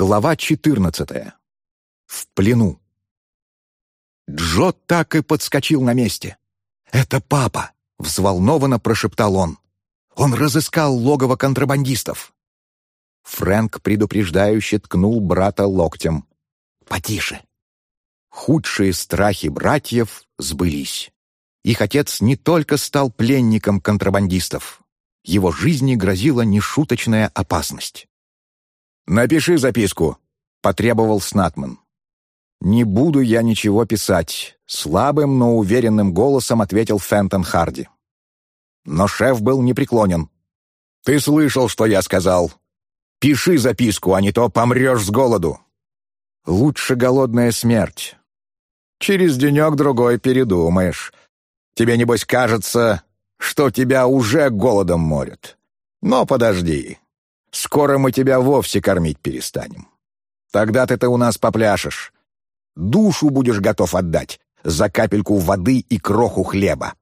Глава 14. В плену. Джо так и подскочил на месте. «Это папа!» — взволнованно прошептал он. «Он разыскал логово контрабандистов!» Фрэнк предупреждающе ткнул брата локтем. «Потише!» Худшие страхи братьев сбылись. Их отец не только стал пленником контрабандистов. Его жизни грозила нешуточная опасность. «Напиши записку», — потребовал Снатман. «Не буду я ничего писать», — слабым, но уверенным голосом ответил Фентон Харди. Но шеф был непреклонен. «Ты слышал, что я сказал? Пиши записку, а не то помрешь с голоду». «Лучше голодная смерть». «Через денек-другой передумаешь. Тебе, небось, кажется, что тебя уже голодом морят. Но подожди, Скоро мы тебя вовсе кормить перестанем. Тогда ты-то у нас попляшешь. Душу будешь готов отдать за капельку воды и кроху хлеба».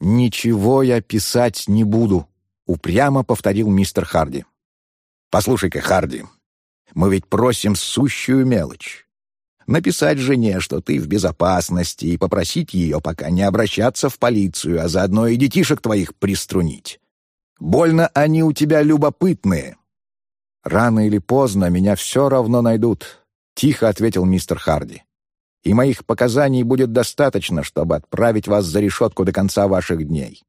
«Ничего я писать не буду», — упрямо повторил мистер Харди. «Послушай-ка, Харди, мы ведь просим сущую мелочь. Написать жене, что ты в безопасности, и попросить ее пока не обращаться в полицию, а заодно и детишек твоих приструнить. Больно они у тебя любопытные». «Рано или поздно меня все равно найдут», — тихо ответил мистер Харди. «И моих показаний будет достаточно, чтобы отправить вас за решетку до конца ваших дней».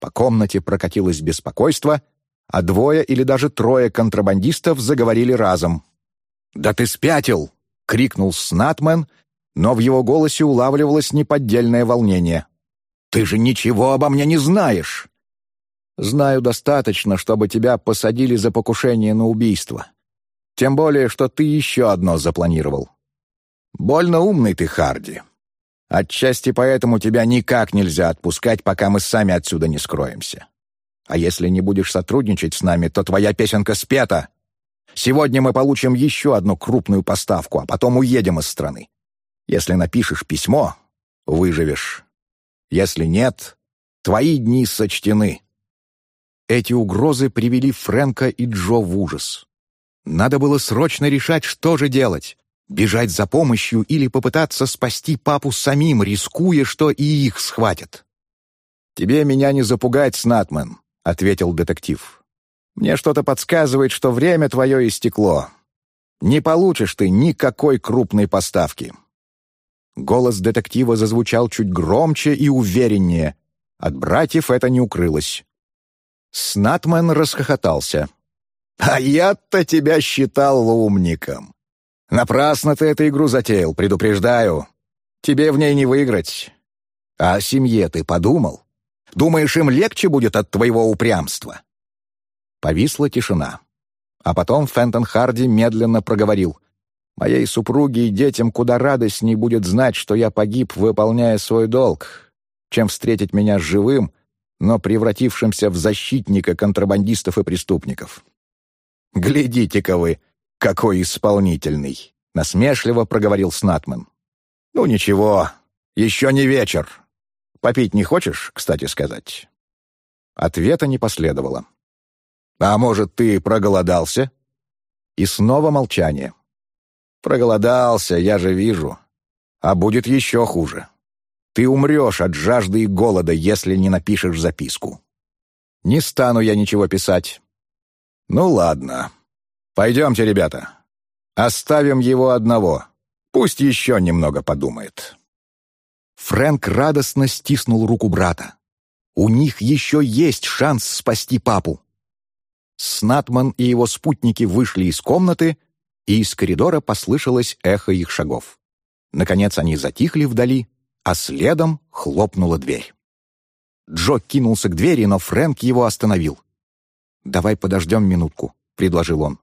По комнате прокатилось беспокойство, а двое или даже трое контрабандистов заговорили разом. «Да ты спятил!» — крикнул Снатмен, но в его голосе улавливалось неподдельное волнение. «Ты же ничего обо мне не знаешь!» Знаю достаточно, чтобы тебя посадили за покушение на убийство. Тем более, что ты еще одно запланировал. Больно умный ты, Харди. Отчасти поэтому тебя никак нельзя отпускать, пока мы сами отсюда не скроемся. А если не будешь сотрудничать с нами, то твоя песенка спета. Сегодня мы получим еще одну крупную поставку, а потом уедем из страны. Если напишешь письмо, выживешь. Если нет, твои дни сочтены. Эти угрозы привели Фрэнка и Джо в ужас. Надо было срочно решать, что же делать. Бежать за помощью или попытаться спасти папу самим, рискуя, что и их схватят. «Тебе меня не запугать, Снатмен», — ответил детектив. «Мне что-то подсказывает, что время твое истекло. Не получишь ты никакой крупной поставки». Голос детектива зазвучал чуть громче и увереннее. От братьев это не укрылось. Снатмен расхохотался. «А я-то тебя считал умником. Напрасно ты эту игру затеял, предупреждаю. Тебе в ней не выиграть. А о семье ты подумал? Думаешь, им легче будет от твоего упрямства?» Повисла тишина. А потом Фентон Харди медленно проговорил. «Моей супруге и детям куда радостней будет знать, что я погиб, выполняя свой долг, чем встретить меня живым — но превратившимся в защитника контрабандистов и преступников. «Глядите-ка вы, какой исполнительный!» — насмешливо проговорил Снатман. «Ну ничего, еще не вечер. Попить не хочешь, кстати сказать?» Ответа не последовало. «А может, ты проголодался?» И снова молчание. «Проголодался, я же вижу. А будет еще хуже. Ты умрешь от жажды и голода, если не напишешь записку. Не стану я ничего писать. Ну ладно. Пойдемте, ребята. Оставим его одного. Пусть еще немного подумает. Фрэнк радостно стиснул руку брата. У них еще есть шанс спасти папу. Снатман и его спутники вышли из комнаты, и из коридора послышалось эхо их шагов. Наконец они затихли вдали, а следом хлопнула дверь. Джо кинулся к двери, но Фрэнк его остановил. «Давай подождем минутку», — предложил он.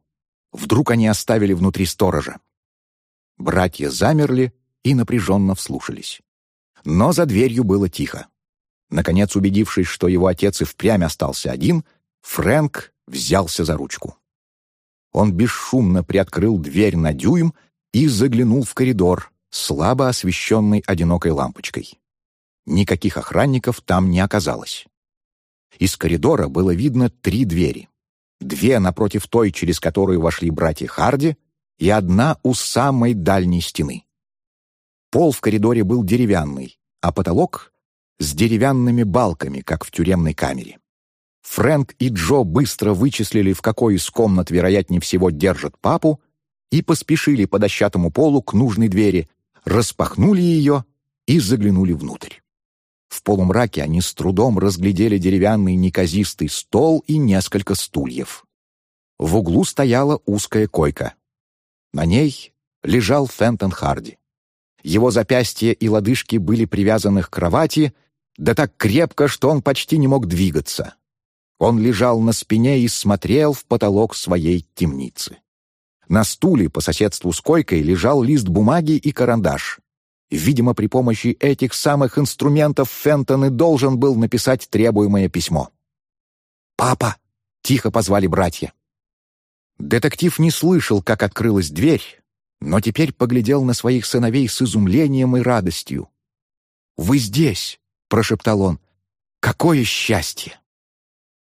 «Вдруг они оставили внутри сторожа». Братья замерли и напряженно вслушались. Но за дверью было тихо. Наконец, убедившись, что его отец и впрямь остался один, Фрэнк взялся за ручку. Он бесшумно приоткрыл дверь на дюйм и заглянул в коридор, слабо освещенный одинокой лампочкой. Никаких охранников там не оказалось. Из коридора было видно три двери. две напротив той, через которую вошли братья Харди, и одна у самой дальней стены. Пол в коридоре был деревянный, а потолок — с деревянными балками, как в тюремной камере. Фрэнк и Джо быстро вычислили, в какой из комнат, вероятнее всего, держат папу, и поспешили по дощатому полу к нужной двери, распахнули ее и заглянули внутрь. В полумраке они с трудом разглядели деревянный неказистый стол и несколько стульев. В углу стояла узкая койка. На ней лежал Фентон Харди. Его запястья и лодыжки были привязаны к кровати, да так крепко, что он почти не мог двигаться. Он лежал на спине и смотрел в потолок своей темницы. На стуле по соседству с койкой лежал лист бумаги и карандаш. Видимо, при помощи этих самых инструментов Фентон и должен был написать требуемое письмо. «Папа!» — тихо позвали братья. Детектив не слышал, как открылась дверь, но теперь поглядел на своих сыновей с изумлением и радостью. «Вы здесь!» — прошептал он. «Какое счастье!»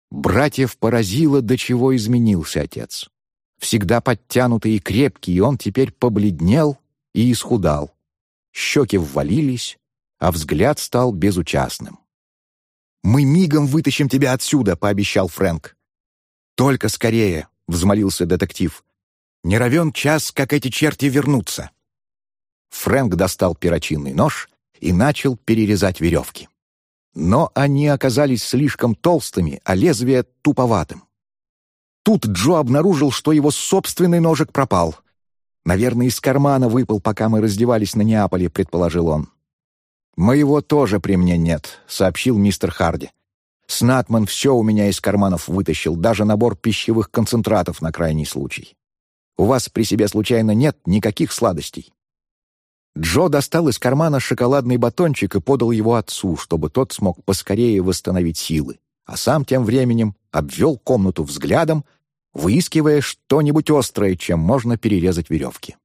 Братьев поразило, до чего изменился отец. Всегда подтянутый и крепкий, он теперь побледнел и исхудал. Щеки ввалились, а взгляд стал безучастным. «Мы мигом вытащим тебя отсюда», — пообещал Фрэнк. «Только скорее», — взмолился детектив. Не равен час, как эти черти вернутся. Фрэнк достал перочинный нож и начал перерезать веревки. Но они оказались слишком толстыми, а лезвие — туповатым. Тут Джо обнаружил, что его собственный ножик пропал. «Наверное, из кармана выпал, пока мы раздевались на Неаполе», — предположил он. «Моего тоже при мне нет», — сообщил мистер Харди. «Снатман все у меня из карманов вытащил, даже набор пищевых концентратов на крайний случай. У вас при себе случайно нет никаких сладостей?» Джо достал из кармана шоколадный батончик и подал его отцу, чтобы тот смог поскорее восстановить силы, а сам тем временем обвел комнату взглядом, выискивая что-нибудь острое, чем можно перерезать веревки.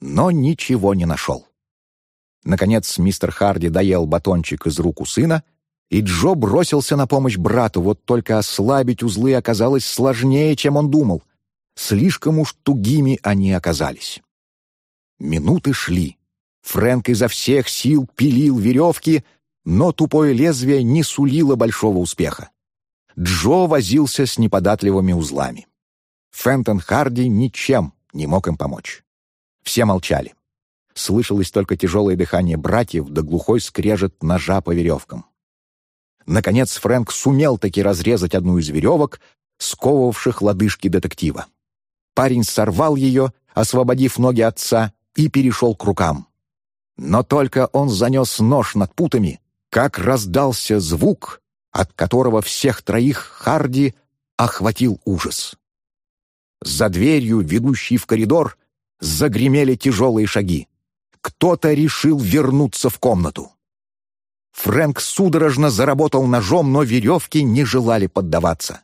Но ничего не нашел. Наконец мистер Харди доел батончик из рук у сына, и Джо бросился на помощь брату, вот только ослабить узлы оказалось сложнее, чем он думал — Слишком уж тугими они оказались. Минуты шли. Фрэнк изо всех сил пилил веревки, но тупое лезвие не сулило большого успеха. Джо возился с неподатливыми узлами. Фентон Харди ничем не мог им помочь. Все молчали. Слышалось только тяжелое дыхание братьев да глухой скрежет ножа по веревкам. Наконец Фрэнк сумел таки разрезать одну из веревок, сковывавших лодыжки детектива. Парень сорвал ее, освободив ноги отца, и перешел к рукам. Но только он занес нож над путами, как раздался звук, от которого всех троих Харди охватил ужас. За дверью, ведущей в коридор, загремели тяжелые шаги. Кто-то решил вернуться в комнату. Фрэнк судорожно заработал ножом, но веревки не желали поддаваться.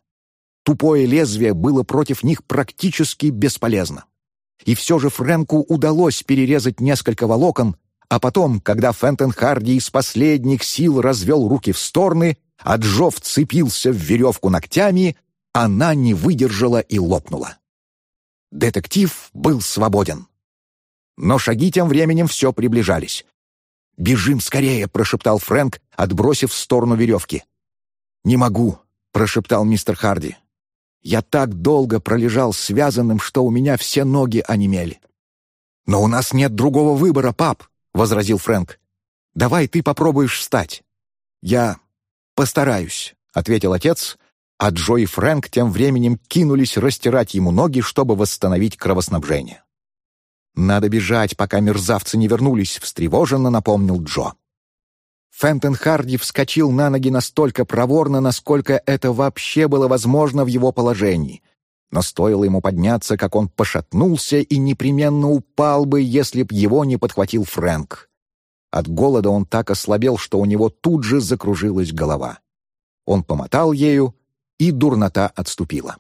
Тупое лезвие было против них практически бесполезно. И все же Фрэнку удалось перерезать несколько волокон, а потом, когда Фентон Харди из последних сил развел руки в стороны, а Джо вцепился в веревку ногтями, она не выдержала и лопнула. Детектив был свободен. Но шаги тем временем все приближались. «Бежим скорее!» — прошептал Фрэнк, отбросив в сторону веревки. «Не могу!» — прошептал мистер Харди. Я так долго пролежал связанным, что у меня все ноги онемели. «Но у нас нет другого выбора, пап», — возразил Фрэнк. «Давай ты попробуешь встать». «Я постараюсь», — ответил отец, а Джо и Фрэнк тем временем кинулись растирать ему ноги, чтобы восстановить кровоснабжение. «Надо бежать, пока мерзавцы не вернулись», — встревоженно напомнил Джо. Фентон Харди вскочил на ноги настолько проворно, насколько это вообще было возможно в его положении. Но стоило ему подняться, как он пошатнулся и непременно упал бы, если б его не подхватил Фрэнк. От голода он так ослабел, что у него тут же закружилась голова. Он помотал ею, и дурнота отступила.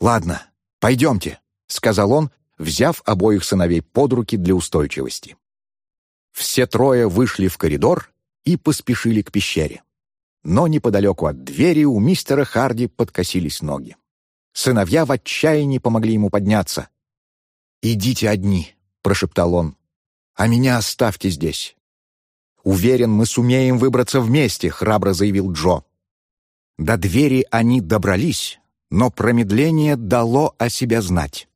«Ладно, пойдемте», — сказал он, взяв обоих сыновей под руки для устойчивости. Все трое вышли в коридор и поспешили к пещере. Но неподалеку от двери у мистера Харди подкосились ноги. Сыновья в отчаянии помогли ему подняться. «Идите одни», — прошептал он, — «а меня оставьте здесь». «Уверен, мы сумеем выбраться вместе», — храбро заявил Джо. До двери они добрались, но промедление дало о себя знать.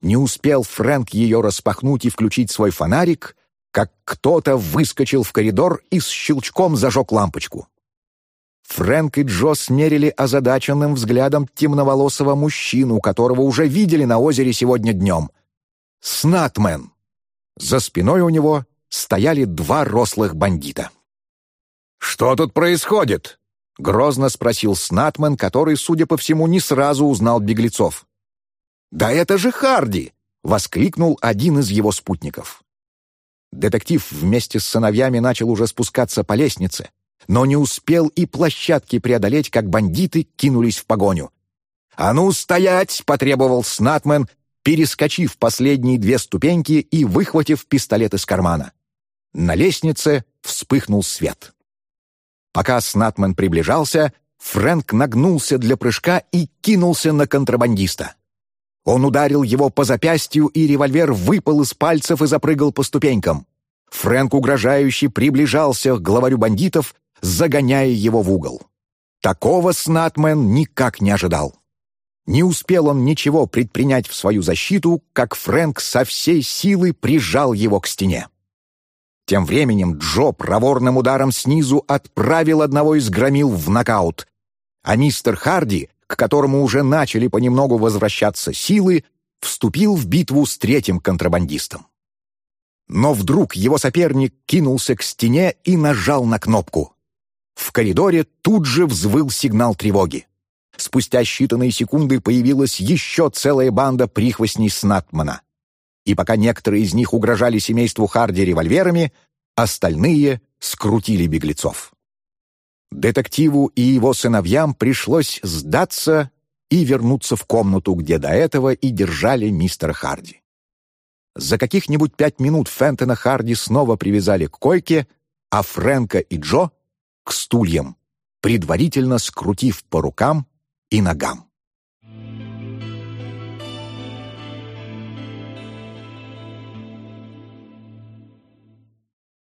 Не успел Фрэнк ее распахнуть и включить свой фонарик, как кто-то выскочил в коридор и с щелчком зажег лампочку. Фрэнк и Джо смерили озадаченным взглядом темноволосого мужчину, которого уже видели на озере сегодня днем. Снатмен. За спиной у него стояли два рослых бандита. «Что тут происходит?» — грозно спросил Снатмен, который, судя по всему, не сразу узнал беглецов. «Да это же Харди!» — воскликнул один из его спутников. Детектив вместе с сыновьями начал уже спускаться по лестнице, но не успел и площадки преодолеть, как бандиты кинулись в погоню. «А ну, стоять!» — потребовал Снатмен, перескочив последние две ступеньки и выхватив пистолет из кармана. На лестнице вспыхнул свет. Пока Снатмен приближался, Фрэнк нагнулся для прыжка и кинулся на контрабандиста. Он ударил его по запястью, и револьвер выпал из пальцев и запрыгал по ступенькам. Фрэнк угрожающе приближался к главарю бандитов, загоняя его в угол. Такого Снатмен никак не ожидал. Не успел он ничего предпринять в свою защиту, как Фрэнк со всей силы прижал его к стене. Тем временем Джо проворным ударом снизу отправил одного из громил в нокаут, а мистер Харди к которому уже начали понемногу возвращаться силы, вступил в битву с третьим контрабандистом. Но вдруг его соперник кинулся к стене и нажал на кнопку. В коридоре тут же взвыл сигнал тревоги. Спустя считанные секунды появилась еще целая банда прихвостней Снатмана. И пока некоторые из них угрожали семейству Харди револьверами, остальные скрутили беглецов. Детективу и его сыновьям пришлось сдаться и вернуться в комнату, где до этого и держали мистера Харди. За каких-нибудь пять минут Фентона Харди снова привязали к койке, а Фрэнка и Джо — к стульям, предварительно скрутив по рукам и ногам.